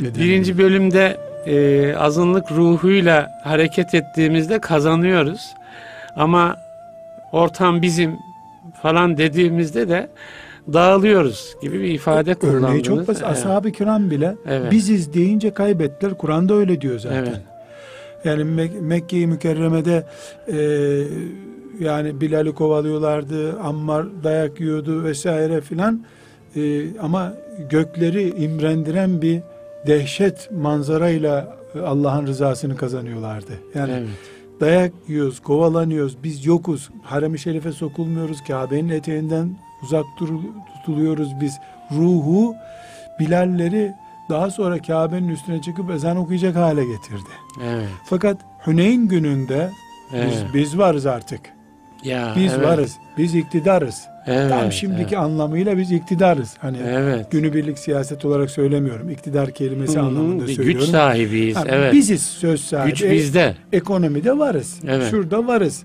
Neden? Birinci bölümde e, azınlık ruhuyla hareket ettiğimizde kazanıyoruz. Ama ortam bizim falan dediğimizde de dağılıyoruz gibi bir ifade kullandınız. Örneği çok basit. Evet. Ashab-ı kiram bile Evet. biziz deyince kaybettiler. Kur'an'da öyle diyor zaten. Evet. Yani Mek- Mekke-i Mükerreme'de e, yani Bilal'i kovalıyorlardı, Ammar dayak yiyordu vesaire filan. E, ama gökleri imrendiren bir dehşet manzarayla e, Allah'ın rızasını kazanıyorlardı. Yani Evet. dayak yiyoruz, kovalanıyoruz, biz yokuz, harem-i şerife sokulmuyoruz, Kabe'nin eteğinden uzak tutuluyoruz biz. Ruhu Bilalleri daha sonra Kabe'nin üstüne çıkıp ezan okuyacak hale getirdi. Evet. Fakat Hüneyn gününde Evet. biz, biz varız artık. Ya, Biz evet. varız. Biz iktidarız. Evet. Tam şimdiki anlamıyla biz iktidarız. Hani Evet. günübirlik siyaset olarak söylemiyorum. İktidar kelimesi Hı hı, anlamında söylüyorum. Güç sahibiyiz. Ha, evet. Biziz söz sahibi. Güç bizde. Ekonomide varız. Evet. Şurada varız.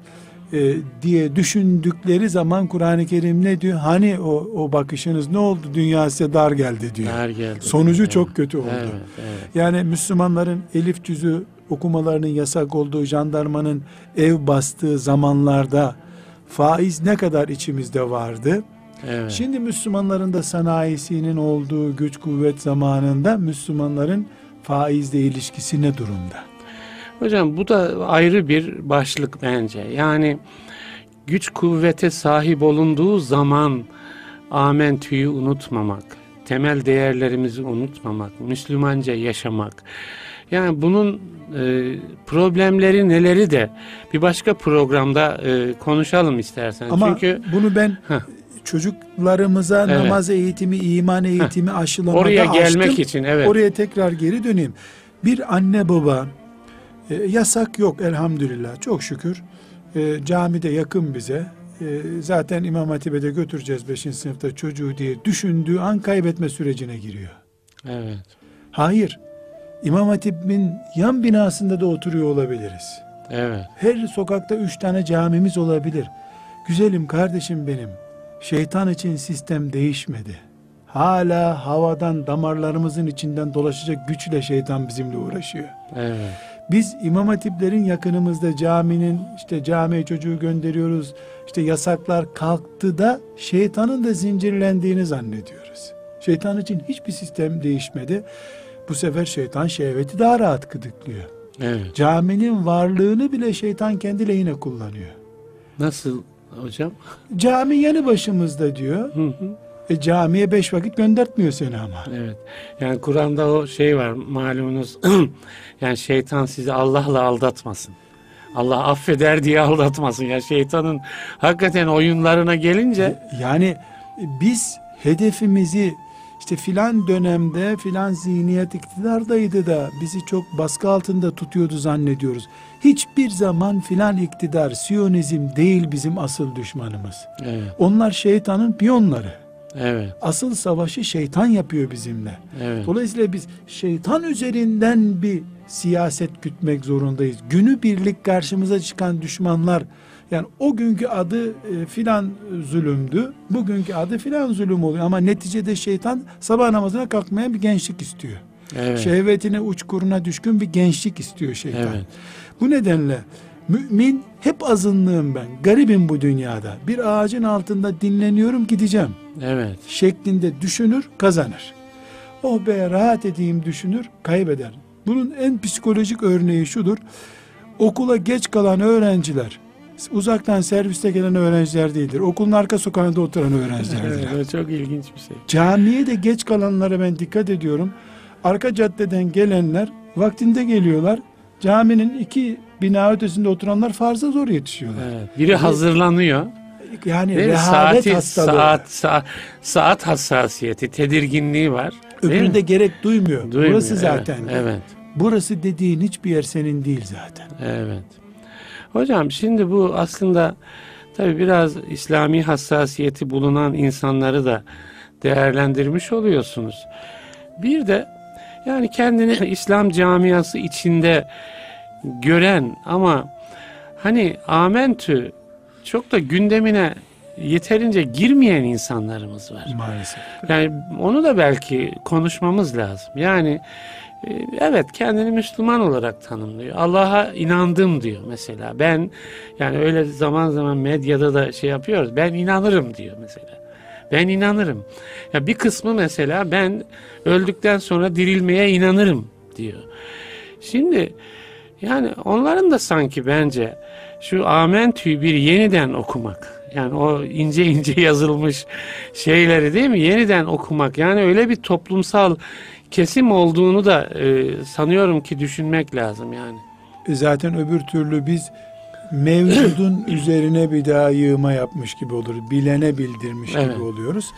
e, diye düşündükleri zaman Kur'an-ı Kerim ne diyor? Hani o, o bakışınız ne oldu? Dünya size dar geldi diyor. Dar geldi. Sonucu Evet. çok kötü oldu. Evet, evet. Yani Müslümanların elif cüzü okumalarının yasak olduğu, jandarmanın ev bastığı zamanlarda faiz ne kadar içimizde vardı? evet. Şimdi Müslümanların da sanayisinin olduğu güç kuvvet zamanında Müslümanların faizle ilişkisi ne durumda? Hocam bu da ayrı bir başlık bence. Yani güç kuvvete sahip olunduğu zaman amentüyü unutmamak, temel değerlerimizi unutmamak, Müslümanca yaşamak. Yani bunun e, problemleri neleri de bir başka programda e, konuşalım istersen. Ama Çünkü bunu ben Heh. çocuklarımıza Evet. namaz eğitimi, iman eğitimi aşılamada oraya gelmek açtım. için evet. Oraya tekrar geri döneyim. Bir anne baba e, yasak yok elhamdülillah çok şükür. E, camide yakın bize. E, zaten İmam Hatip'e de götüreceğiz 5. sınıfta çocuğu diye düşündüğü an kaybetme sürecine giriyor. Evet. Hayır. İmam Hatip'in yan binasında da oturuyor olabiliriz. Evet. Her sokakta üç tane camimiz olabilir. Güzelim kardeşim benim. Şeytan için sistem değişmedi. Hala havadan damarlarımızın içinden dolaşacak güçle şeytan bizimle uğraşıyor. Evet. Biz imam hatiplerin yakınımızda caminin işte camiye çocuğu gönderiyoruz. İşte yasaklar kalktı da şeytanın da zincirlendiğini zannediyoruz. Şeytan için hiçbir sistem değişmedi. Bu sefer şeytan şehveti daha rahat gıdıklıyor. Evet. Caminin varlığını bile şeytan kendi lehine kullanıyor. Nasıl hocam? Cami yanı başımızda diyor. Hı hı. E camiye beş vakit göndertmiyor seni ama. Evet. Yani Kur'an'da o şey var malumunuz. yani şeytan sizi Allah'la aldatmasın. Allah affeder diye aldatmasın. Ya şeytanın hakikaten oyunlarına gelince Yani biz hedefimizi işte filan dönemde filan zihniyet iktidardaydı da bizi çok baskı altında tutuyordu zannediyoruz. Hiçbir zaman filan iktidar, Siyonizm değil bizim asıl düşmanımız. evet, Onlar şeytanın piyonları. evet, Asıl savaşı şeytan yapıyor bizimle. evet. Dolayısıyla biz şeytan üzerinden bir siyaset gütmek zorundayız. Günü birlik karşımıza çıkan düşmanlar yani o günkü adı e, filan zulümdü. Bugünkü adı filan zulüm oluyor ama neticede şeytan sabah namazına kalkmayan bir gençlik istiyor. evet. Şehvetine uçkuruna düşkün bir gençlik istiyor şeytan. Evet. Bu nedenle mümin hep azınlığım ben. Garibim bu dünyada. Bir ağacın altında dinleniyorum gideceğim Evet. şeklinde düşünür, kazanır. Oh be rahat edeyim düşünür, kaybeder. Bunun en psikolojik örneği şudur. Okula geç kalan öğrenciler, uzaktan serviste gelen öğrenciler değildir. Okulun arka sokağında oturan öğrencilerdir. Evet, çok ilginç bir şey. Camiye de geç kalanlara ben dikkat ediyorum. Arka caddeden gelenler vaktinde geliyorlar. Caminin iki bina ötesinde oturanlar farza zor yetişiyorlar. Evet. Biri hazırlanıyor. Yani Değil rehavet Saati, hastalığı. saat, saat, saat hassasiyeti, tedirginliği var. Öbürü de gerek duymuyor. Duymuyor, Burası evet, zaten. Evet. Burası dediğin hiçbir yer senin değil zaten. Evet. Hocam şimdi bu aslında tabii biraz İslami hassasiyeti bulunan insanları da değerlendirmiş oluyorsunuz. Bir de yani kendini İslam camiası içinde gören ama hani amentü çok da gündemine yeterince girmeyen insanlarımız var. Maalesef. Yani onu da belki konuşmamız lazım. Yani evet kendini Müslüman olarak tanımlıyor. Allah'a inandım diyor mesela. Ben yani öyle zaman zaman medyada da şey yapıyoruz. Ben inanırım diyor mesela. Ben inanırım. Ya bir kısmı mesela ben öldükten sonra dirilmeye inanırım diyor. Şimdi yani onların da sanki bence şu amentüyü bir yeniden okumak. Yani o ince ince yazılmış şeyleri değil mi? Yeniden okumak. Yani öyle bir toplumsal kesim olduğunu da e, sanıyorum ki düşünmek lazım yani. E zaten öbür türlü biz mevcudun üzerine bir daha yığma yapmış gibi olur. Bilene bildirmiş Evet. gibi oluyoruz.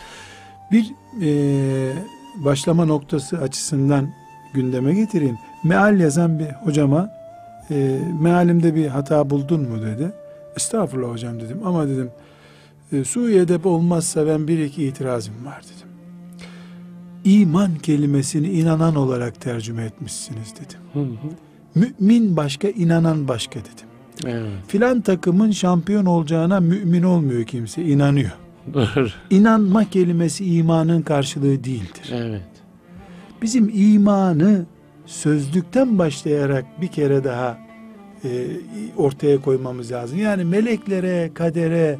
Bir e, başlama noktası açısından gündeme getireyim. Meal yazan bir hocama e, mealimde bir hata buldun mu dedi. Estağfurullah hocam dedim ama dedim e, Suriye'de olmazsa ben bir iki itirazım var dedim. İman kelimesini inanan olarak tercüme etmişsiniz dedim. Hı hı. Mümin başka, inanan başka dedim. Evet. Filan takımın şampiyon olacağına mümin olmuyor kimse, inanıyor. Doğru. İnanma kelimesi imanın karşılığı değildir. Evet. Bizim imanı sözlükten başlayarak bir kere daha e, ortaya koymamız lazım. Yani meleklere, kadere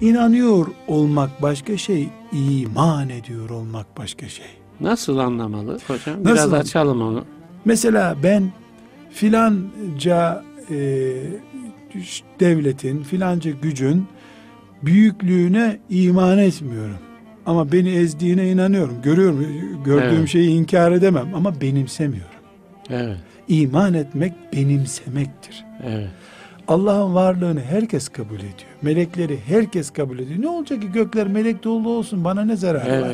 inanıyor olmak başka şey, iman ediyor olmak başka şey. Nasıl anlamalı hocam? Biraz Nasıl? açalım onu. Mesela ben filanca e, devletin, filanca gücün büyüklüğüne iman etmiyorum. Ama beni ezdiğine inanıyorum. Görüyorum, gördüğüm Evet. şeyi inkar edemem ama benimsemiyorum. Evet. İman etmek benimsemektir. Evet. Allah'ın varlığını herkes kabul ediyor. Melekleri herkes kabul ediyor. Ne olacak ki gökler melek dolu olsun bana ne zararı var?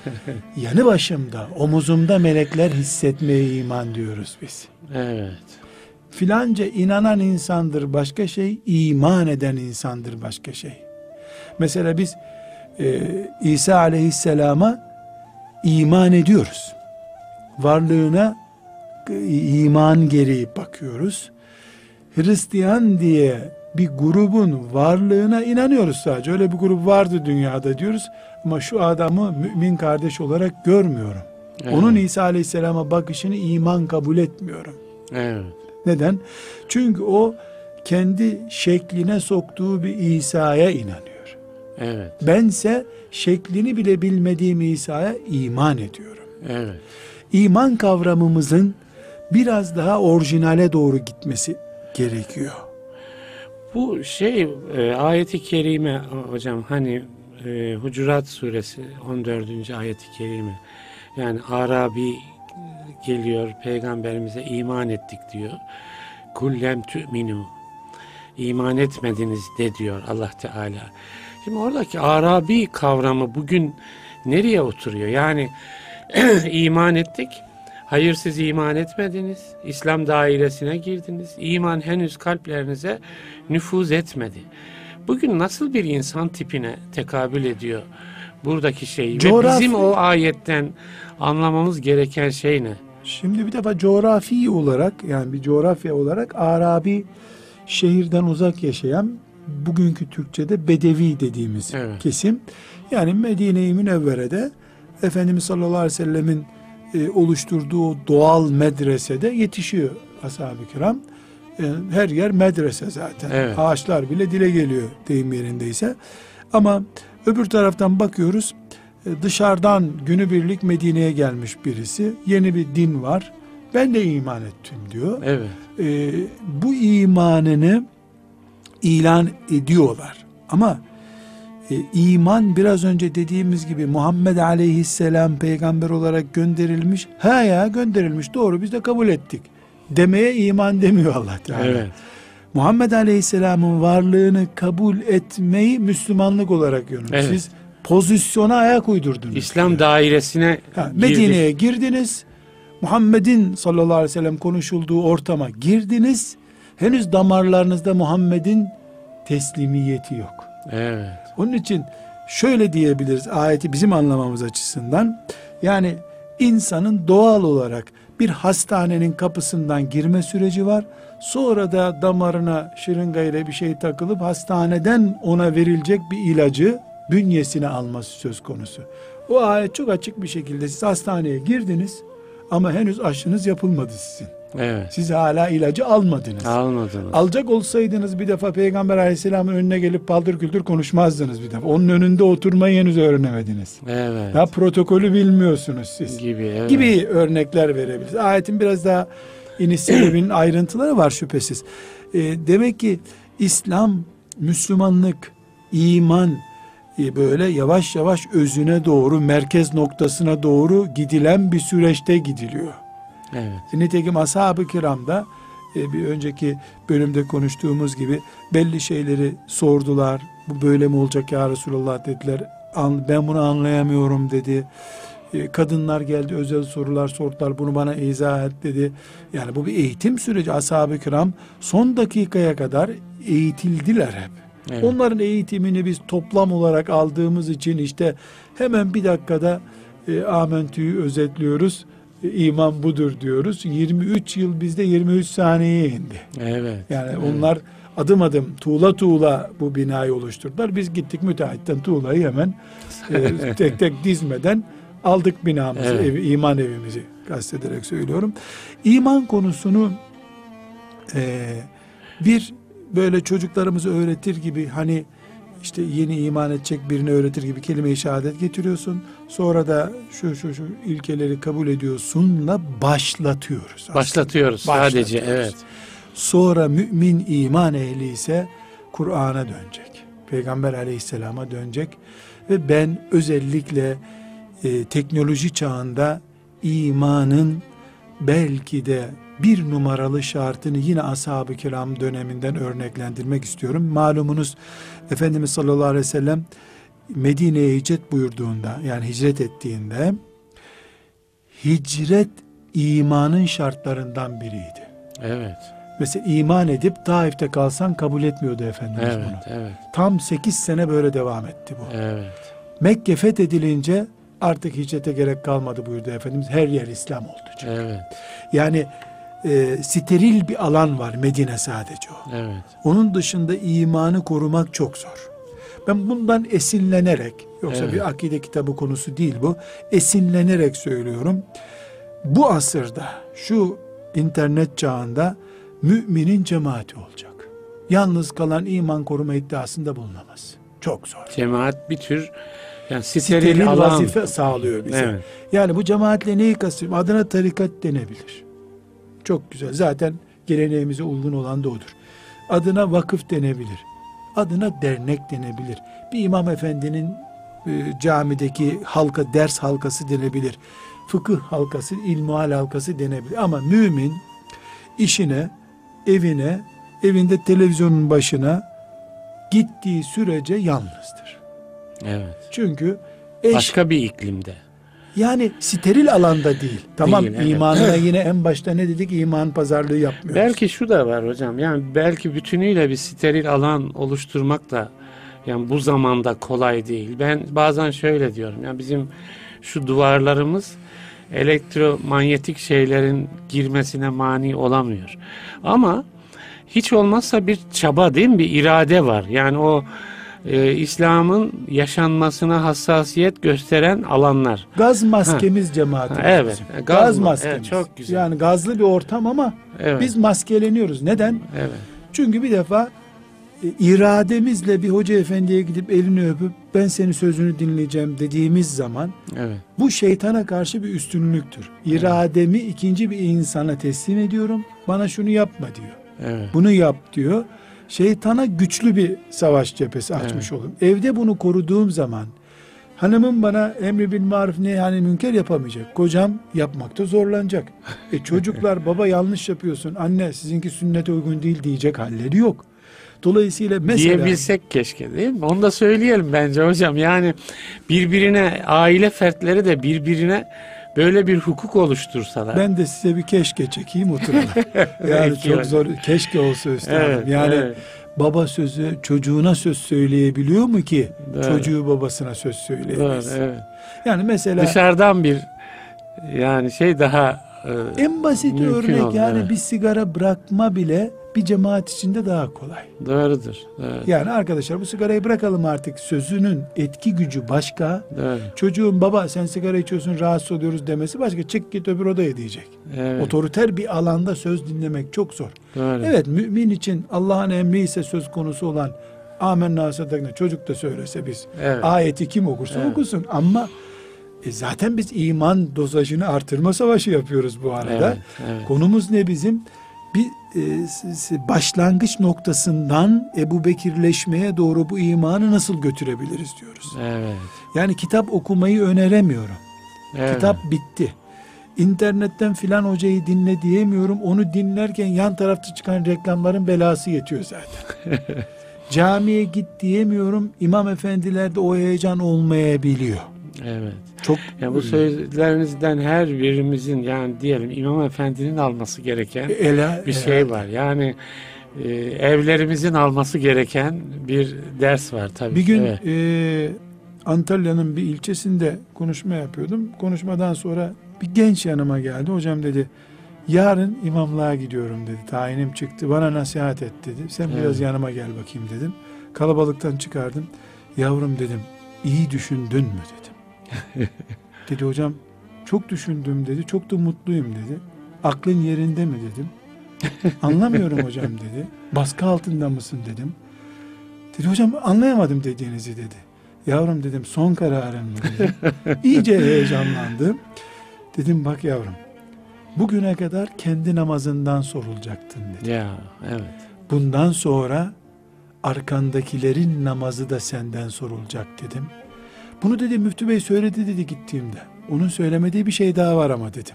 Yanı başımda, omuzumda melekler hissetmeye iman diyoruz biz. Evet. Filanca inanan insandır başka şey, iman eden insandır başka şey. Mesela biz e, İsa aleyhisselama iman ediyoruz. Varlığına e, iman gereği bakıyoruz. Hristiyan diye bir grubun varlığına inanıyoruz sadece. Öyle bir grup vardı dünyada diyoruz. Ama şu adamı mümin kardeş olarak görmüyorum. Evet. Onun İsa aleyhisselama bakışını iman kabul etmiyorum. Evet. Neden? Çünkü o kendi şekline soktuğu bir İsa'ya inanıyor. Evet. Bense şeklini bile bilmediğim İsa'ya iman ediyorum. Evet. İman kavramımızın biraz daha orijinale doğru gitmesi gerekiyor. Bu şey e, ayeti kerime hocam hani e, Hucurat suresi 14. ayeti kerime yani Arabi geliyor peygamberimize iman ettik diyor. Kullem tü'minu iman etmediniz de diyor Allah Teala. Şimdi oradaki Arabi kavramı bugün nereye oturuyor? Yani iman ettik. Hayır siz iman etmediniz. İslam dairesine girdiniz. İman henüz kalplerinize nüfuz etmedi. Bugün nasıl bir insan tipine tekabül ediyor buradaki şey? Ve Coğrafi- bizim o ayetten anlamamız gereken şey ne? Şimdi bir defa coğrafi olarak yani bir coğrafya olarak Arabi şehirden uzak yaşayan bugünkü Türkçe'de Bedevi dediğimiz Evet. kesim. Yani Medine-i Münevvere'de Efendimiz sallallahu aleyhi ve sellemin e, oluşturduğu doğal medresede yetişiyor ashab-ı kiram. E, her yer medrese zaten. Evet. Ağaçlar bile dile geliyor deyim yerindeyse. Ama öbür taraftan bakıyoruz e, dışarıdan günübirlik Medine'ye gelmiş birisi. Yeni bir din var. Ben de iman ettim diyor. Evet. E, bu imanını ilan ediyorlar. Ama e, iman biraz önce dediğimiz gibi Muhammed Aleyhisselam peygamber olarak gönderilmiş. Ha ya gönderilmiş doğru biz de kabul ettik. Demeye iman demiyor Allah Teala. Evet. Muhammed Aleyhisselam'ın varlığını kabul etmeyi Müslümanlık olarak görün. Evet. Siz pozisyona ayak uydurdunuz. İslam diyor. dairesine Ha. Medine'ye girdiniz. Muhammed'in sallallahu aleyhi ve sellem konuşulduğu ortama girdiniz. Henüz damarlarınızda Muhammed'in teslimiyeti yok. Evet. Onun için şöyle diyebiliriz ayeti bizim anlamamız açısından. Yani insanın doğal olarak bir hastanenin kapısından girme süreci var. Sonra da damarına şırınga ile bir şey takılıp hastaneden ona verilecek bir ilacı bünyesine alması söz konusu. O ayet çok açık bir şekilde siz hastaneye girdiniz ama henüz aşınız yapılmadı sizin. Evet. Siz hala ilacı almadınız. Almadınız. Alacak olsaydınız bir defa Peygamber aleyhisselamın önüne gelip paldır küldür konuşmazdınız bir defa. Onun önünde oturmayı henüz öğrenemediniz. Evet. Daha protokolü bilmiyorsunuz siz. Gibi. Evet. Gibi örnekler verebiliriz. Ayetin biraz daha iniş sebebinin ayrıntıları var şüphesiz. E, demek ki İslam, Müslümanlık, iman e, böyle yavaş yavaş özüne doğru, merkez noktasına doğru gidilen bir süreçte gidiliyor. Evet. Nitekim ashab-ı kiramda e, bir önceki bölümde konuştuğumuz gibi belli şeyleri sordular. Bu böyle mi olacak ya Resulallah dediler. Ben bunu anlayamıyorum dedi. E, Kadınlar geldi özel sorular sordular. Bunu bana izah et dedi. Yani bu bir eğitim süreci. Ashab-ı kiram son dakikaya kadar eğitildiler hep. Evet. Onların eğitimini biz toplam olarak aldığımız için işte hemen bir dakikada e, Amentü'yü özetliyoruz. İman budur diyoruz. 23 yıl bizde 23 saniyeye indi. Evet. Yani evet. onlar adım adım tuğla tuğla bu binayı oluşturdular. Biz gittik müteahhitten tuğlayı hemen e, tek tek dizmeden aldık binamızı, Evet. evi, iman evimizi kastederek söylüyorum. İman konusunu e, bir böyle çocuklarımızı öğretir gibi hani işte yeni iman edecek birini öğretir gibi kelime-i şehadet getiriyorsun. Sonra da şu şu şu ilkeleri kabul ediyorsunla başlatıyoruz. aslında. Başlatıyoruz sadece. Başlatıyoruz. Evet. Sonra mümin iman ehli ise Kur'an'a dönecek. Peygamber aleyhisselama dönecek. Ve ben özellikle e, teknoloji çağında imanın belki de bir numaralı şartını yine ashab-ı kiram döneminden örneklendirmek istiyorum. Malumunuz Efendimiz sallallahu aleyhi ve sellem Medine'ye hicret buyurduğunda yani hicret ettiğinde hicret imanın şartlarından biriydi. Evet. Mesela iman edip Taif'te kalsan kabul etmiyordu Efendimiz Evet. bunu. Evet. Tam 8 sene böyle devam etti bu. Evet. Mekke fethedilince artık hicrete gerek kalmadı buyurdu Efendimiz. Her yer İslam oldu. çünkü. Evet. Yani e, steril bir alan var Medine sadece o. Evet. Onun dışında imanı korumak çok zor. Ben bundan esinlenerek, yoksa Evet. bir akide kitabı konusu değil bu, esinlenerek söylüyorum. Bu asırda, şu internet çağında müminin cemaati olacak. Yalnız kalan iman koruma iddiasında bulunamaz. Çok zor. Cemaat bir tür yani steril, Steril alan. vazife sağlıyor bize. Evet. Yani bu cemaatle neyi kastediyorum? Adına tarikat denebilir. Çok güzel. Zaten geleneğimize uygun olan da odur. Adına vakıf denebilir. Adına dernek denebilir. Bir imam efendinin e, camideki halka, ders halkası denebilir. Fıkıh halkası, ilmuhal halkası denebilir. Ama mümin işine, evine, evinde televizyonun başına gittiği sürece yalnızdır. Evet. Çünkü eş Başka bir iklimde. Yani steril alanda değil. Tamam Değil, evet. imanına yine en başta ne dedik? İman pazarlığı yapmıyoruz. Belki şu da var hocam. Yani belki bütünüyle bir steril alan oluşturmak da yani bu zamanda kolay değil. Ben bazen şöyle diyorum. Yani bizim şu duvarlarımız elektromanyetik şeylerin girmesine mani olamıyor. Ama hiç olmazsa bir çaba değil mi? Bir irade var. Yani o e, İslam'ın yaşanmasına hassasiyet gösteren alanlar. Gaz maskemiz. Ha, evet. bizim. Gaz Gaz, ma- maskemiz. evet, çok güzel. Yani gazlı bir ortam ama Evet. biz maskeleniyoruz. Neden? evet. Çünkü bir defa e, irademizle bir hoca efendiye gidip elini öpüp ben senin sözünü dinleyeceğim dediğimiz zaman Evet. bu şeytana karşı bir üstünlüktür. İrademi ikinci bir insana teslim ediyorum. Bana şunu yapma diyor. Evet. Bunu yap diyor. Şeytana güçlü bir savaş cephesi açmış olurum. Evde bunu koruduğum zaman hanımım bana emri bil maruf ne yani münker yapamayacak. Kocam yapmakta zorlanacak. E çocuklar baba yanlış yapıyorsun. Anne sizinki sünnete uygun değil diyecek halleri yok. Dolayısıyla mesela diyebilsek keşke değil mi? Onu da söyleyelim bence hocam. Yani birbirine aile fertleri de birbirine böyle bir hukuk oluştursalar. ben de size bir keşke çekeyim oturalım. yani çok zor. Keşke olsa üstadım. Evet, yani evet. baba sözü çocuğuna söz söyleyebiliyor mu ki Doğru. çocuğu babasına söz Doğru, söyleyemez? evet. Yani mesela Dışarıdan bir yani şey daha e, En basit örnek oldu, yani evet. bir sigara bırakma bile bir cemaat içinde daha kolay. Doğrudur. doğru, Yani arkadaşlar bu sigarayı bırakalım artık sözünün etki gücü başka. doğru. Çocuğun baba sen sigara içiyorsun rahatsız oluyoruz demesi başka. Çık git öbür odaya diyecek. Evet, Otoriter bir alanda söz dinlemek çok zor. doğru. Evet mümin için Allah'ın emri ise söz konusu olan amenna sadakna çocuk da söylese biz Evet. ayeti kim okursa Evet. okusun ama e, zaten biz iman dozajını artırma savaşı yapıyoruz bu arada. Evet, evet. Konumuz ne bizim? Bir e, başlangıç noktasından Ebu Bekirleşmeye doğru bu imanı nasıl götürebiliriz diyoruz. Evet. Yani kitap okumayı öneremiyorum. evet. Kitap bitti. İnternetten filan hocayı dinle diyemiyorum. Onu dinlerken yan tarafta çıkan reklamların belası yetiyor zaten. Camiye git diyemiyorum. İmam efendilerde o heyecan olmayabiliyor. Evet. Çok Ya bu sözlerinizden her birimizin yani diyelim İmam Efendi'nin alması gereken ele bir şey var. Yani e, evlerimizin alması gereken bir ders var tabii. Bir gün Evet. e, Antalya'nın bir ilçesinde konuşma yapıyordum. Konuşmadan sonra bir genç yanıma geldi. Hocam dedi yarın imamlığa gidiyorum dedi. Tayinim çıktı. Bana nasihat et dedi. Sen biraz Evet. yanıma gel bakayım dedim. Kalabalıktan çıkardım. Yavrum dedim iyi düşündün mü dedim. Dedi hocam çok düşündüm dedi. Çok da mutluyum dedi. Aklın yerinde mi dedim. Anlamıyorum hocam dedi. Baskı altında mısın dedim. Dedi hocam anlayamadım dediğinizi dedi. Yavrum dedim son kararın mı dedim. İyice heyecanlandım. Dedim bak yavrum bugüne kadar kendi namazından sorulacaktın dedi. Ya evet. Bundan sonra arkandakilerin namazı da senden sorulacak dedim. Bunu dedi Müftü Bey söyledi dedi gittiğimde. Onun söylemediği bir şey daha var ama dedim.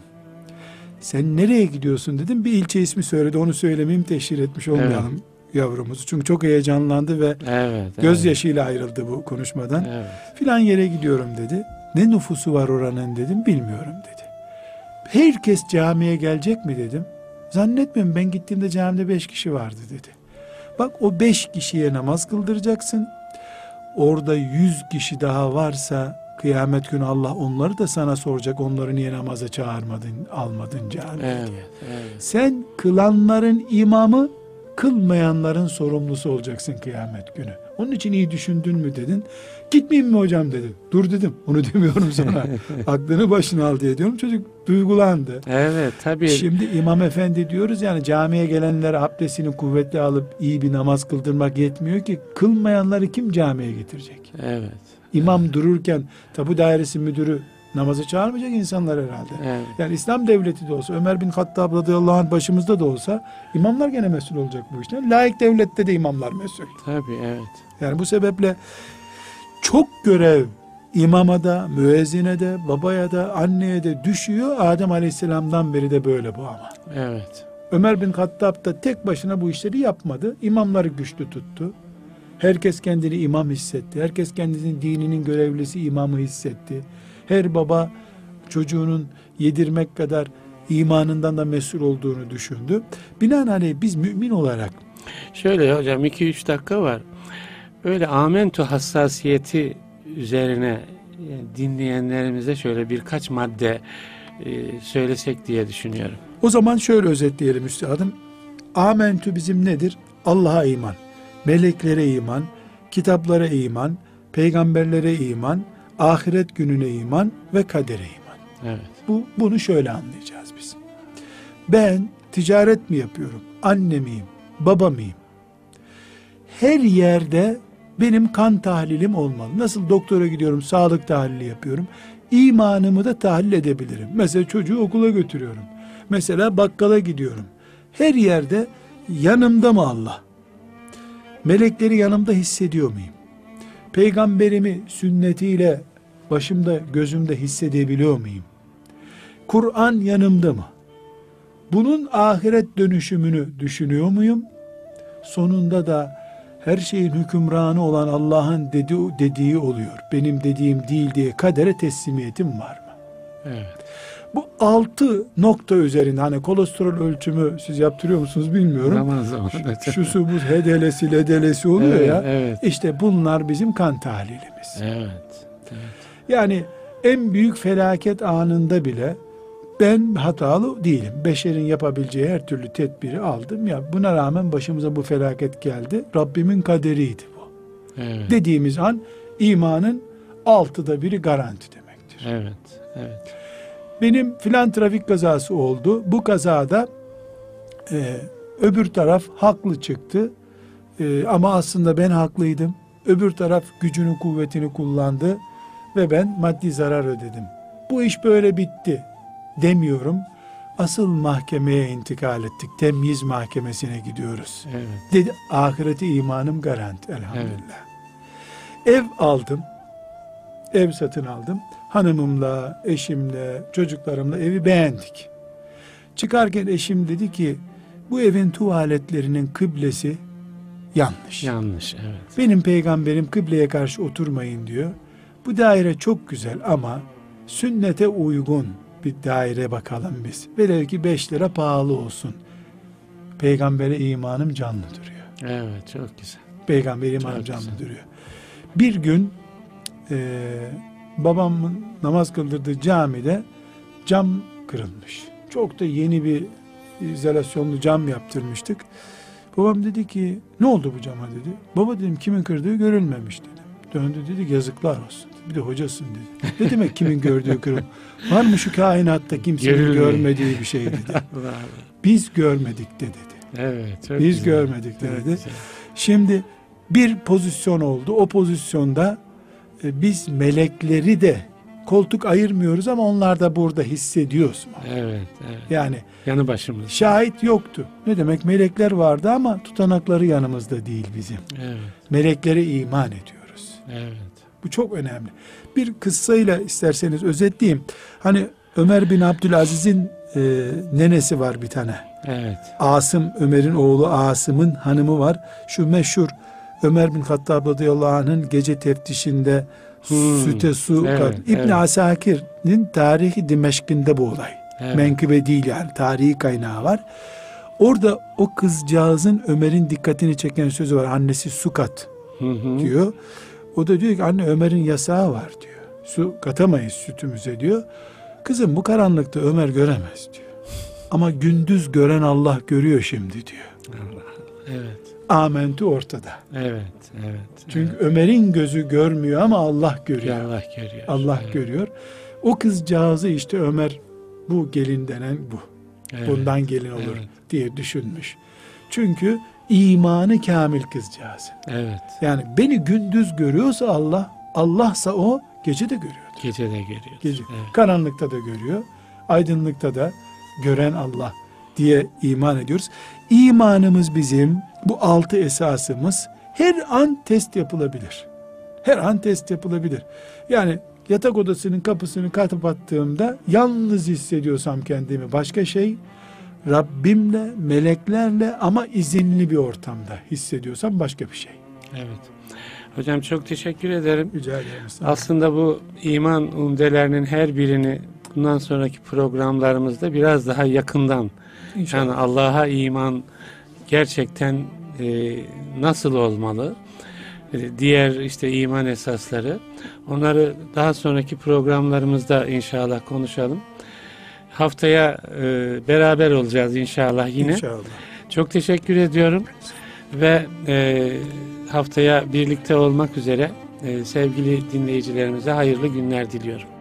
Sen nereye gidiyorsun dedim. Bir ilçe ismi söyledi. Onu söylemeyeyim teşhir etmiş olmayalım yavrumuzu. Çünkü çok heyecanlandı ve Evet. evet. gözyaşıyla ayrıldı bu konuşmadan. Evet. Filan yere gidiyorum dedi. Ne nüfusu var oranın dedim. Bilmiyorum dedi. Herkes camiye gelecek mi dedim. Zannetmiyorum ben gittiğimde camide beş kişi vardı dedi. Bak o beş kişiye namaz kıldıracaksın. Orada yüz kişi daha varsa kıyamet günü Allah onları da sana soracak. Onları niye namaza çağırmadın, almadın camiye Evet. evet. Sen kılanların imamı, kılmayanların sorumlusu olacaksın kıyamet günü. Onun için iyi düşündün mü dedin. Gitmeyeyim mi hocam dedi. Dur dedim. Onu demiyorum sana. Aklını başına al diye diyorum. Çocuk duygulandı. Evet tabii. Şimdi imam efendi diyoruz yani camiye gelenlere abdestini kuvvetli alıp iyi bir namaz kıldırmak yetmiyor ki. Kılmayanları kim camiye getirecek? Evet. İmam dururken tabu dairesi müdürü namazı çağırmayacak insanlar herhalde. Evet. Yani İslam devleti de olsa, Ömer bin Hattab radıyallahu anh başımızda da olsa imamlar gene mesul olacak bu işten. Laik devlette de imamlar mesul. Tabii evet. Yani bu sebeple çok görev imama da, müezzine de, babaya da, anneye de düşüyor. Adem aleyhisselamdan beri de böyle bu ama. Evet. Ömer bin Hattab da tek başına bu işleri yapmadı. İmamları güçlü tuttu. Herkes kendini imam hissetti. Herkes kendisinin dininin görevlisi imamı hissetti. Her baba çocuğunun yedirmek kadar imanından da mesul olduğunu düşündü. Binaenaleyh biz mümin olarak Şöyle hocam 2-3 dakika var. Öyle amentu hassasiyeti üzerine e, dinleyenlerimize şöyle birkaç madde e, söylesek diye düşünüyorum. o zaman şöyle özetleyelim üstadım. Amentü bizim nedir? Allah'a iman, meleklere iman, kitaplara iman, peygamberlere iman, ahiret gününe iman ve kadere iman. Evet. Bu bunu şöyle anlayacağız biz. Ben ticaret mi yapıyorum? Anne miyim? Baba mıyım? Her yerde benim kan tahlilim olmalı. Nasıl doktora gidiyorum, sağlık tahlili yapıyorum. İmanımı da tahlil edebilirim. Mesela çocuğu okula götürüyorum. Mesela bakkala gidiyorum. Her yerde yanımda mı Allah? Melekleri yanımda hissediyor muyum? Peygamberimi sünnetiyle başımda, gözümde hissedebiliyor muyum? Kur'an yanımda mı? Bunun ahiret dönüşümünü düşünüyor muyum? Sonunda da her şeyin hükümranı olan Allah'ın dedi, dediği oluyor. Benim dediğim değil diye kadere teslimiyetim var mı? Evet. Bu altı nokta üzerinde hani kolesterol ölçümü siz yaptırıyor musunuz bilmiyorum. Zaman zaman. Şusu bu hedelesi ledelesi oluyor evet, ya. Evet. İşte bunlar bizim kan tahlilimiz. Evet. evet. Yani en büyük felaket anında bile ben hatalı değilim. Beşerin yapabileceği her türlü tedbiri aldım. Ya buna rağmen başımıza bu felaket geldi. Rabbimin kaderiydi bu. Evet. Dediğimiz an imanın altıda biri garanti demektir. Evet. Evet. Benim filan trafik kazası oldu. Bu kazada e, öbür taraf haklı çıktı. E, ama aslında ben haklıydım. Öbür taraf gücünü kuvvetini kullandı ve ben maddi zarar ödedim. Bu iş böyle bitti demiyorum. Asıl mahkemeye intikal ettik. Temyiz mahkemesine gidiyoruz. Evet. Dedi ahireti imanım garanti elhamdülillah. Ev aldım. Ev satın aldım. Hanımımla, eşimle, çocuklarımla evi beğendik. Çıkarken eşim dedi ki bu evin tuvaletlerinin kıblesi yanlış. Yanlış. Evet. Benim peygamberim kıbleye karşı oturmayın diyor. Bu daire çok güzel ama sünnete uygun bir daire bakalım biz. Velev ki 5 lira pahalı olsun. Peygambere imanım canlı duruyor. Evet. Çok güzel. Peygamber imanım Çok canlı güzel. duruyor. Bir gün eee, babamın namaz kıldırdığı camide cam kırılmış. Çok da yeni bir izolasyonlu cam yaptırmıştık. Babam dedi ki ne oldu bu cama dedi. Baba dedim kimin kırdığı görülmemiş dedim. Döndü dedi yazıklar olsun. Bir de hocasın dedi. Ne demek kimin gördüğü kırıl? Var mı şu kainatta kimsenin Görülmüyor. görmediği bir şey dedi. Biz görmedik de dedi. Evet. Çok Biz güzel. görmedik de dedi. güzel. Şimdi bir pozisyon oldu. O pozisyonda e, biz melekleri de koltuk ayırmıyoruz ama onlar da burada hissediyoruz. Evet. Evet. Yani Yanı başımız. şahit yoktu. Ne demek melekler vardı ama tutanakları yanımızda değil bizim. Evet. Meleklere iman ediyoruz. Evet. Bu çok önemli. Bir kıssayla isterseniz özetleyeyim. Hani Ömer bin Abdülaziz'in e, nenesi var bir tane. Evet. Asım Ömer'in oğlu Asım'ın hanımı var. Şu meşhur Ömer bin Hattab radıyallahu anh'ın gece teftişinde Hmm, süte su evet, kat. İbn evet. Asakir'in tarihi Dimeşk'inde bu olay. Evet. Menkıbe değil yani tarihi kaynağı var. Orada o kızcağızın Ömer'in dikkatini çeken sözü var. Annesi su kat Hı hı. diyor. O da diyor ki anne Ömer'in yasağı var diyor. Su katamayız sütümüze diyor. Kızım bu karanlıkta Ömer göremez diyor. Ama gündüz gören Allah görüyor şimdi diyor. Allah. Evet. Amenti ortada. Evet. Evet. Çünkü Ömer'in gözü görmüyor ama Allah evet. görüyor. Allah görüyor. Allah evet. görüyor. O kızcağızı işte Ömer bu gelin denen bu. Evet. Bundan gelin olur Evet. diye düşünmüş. Çünkü imanı kamil kızcağız. Evet. Yani beni gündüz görüyorsa Allah, Allah'sa o gece de görüyordur. Gece de görüyor. Gece. Evet. Karanlıkta da görüyor, aydınlıkta da gören Allah diye iman ediyoruz. İmanımız bizim bu altı esasımız her an test yapılabilir. Her an test yapılabilir. Yani yatak odasının kapısını kapattığımda yalnız hissediyorsam kendimi başka şey, Rabbimle, meleklerle ama izinli bir ortamda hissediyorsam başka bir şey. Evet. Hocam çok teşekkür ederim. Rica ederim. Aslında bu iman umdelerinin her birini bundan sonraki programlarımızda biraz daha yakından İnşallah. yani Allah'a iman gerçekten e, nasıl olmalı? E, diğer işte iman esasları onları daha sonraki programlarımızda inşallah konuşalım. Haftaya e, beraber olacağız inşallah yine. İnşallah. Çok teşekkür ediyorum ve e, haftaya birlikte olmak üzere e, sevgili dinleyicilerimize hayırlı günler diliyorum.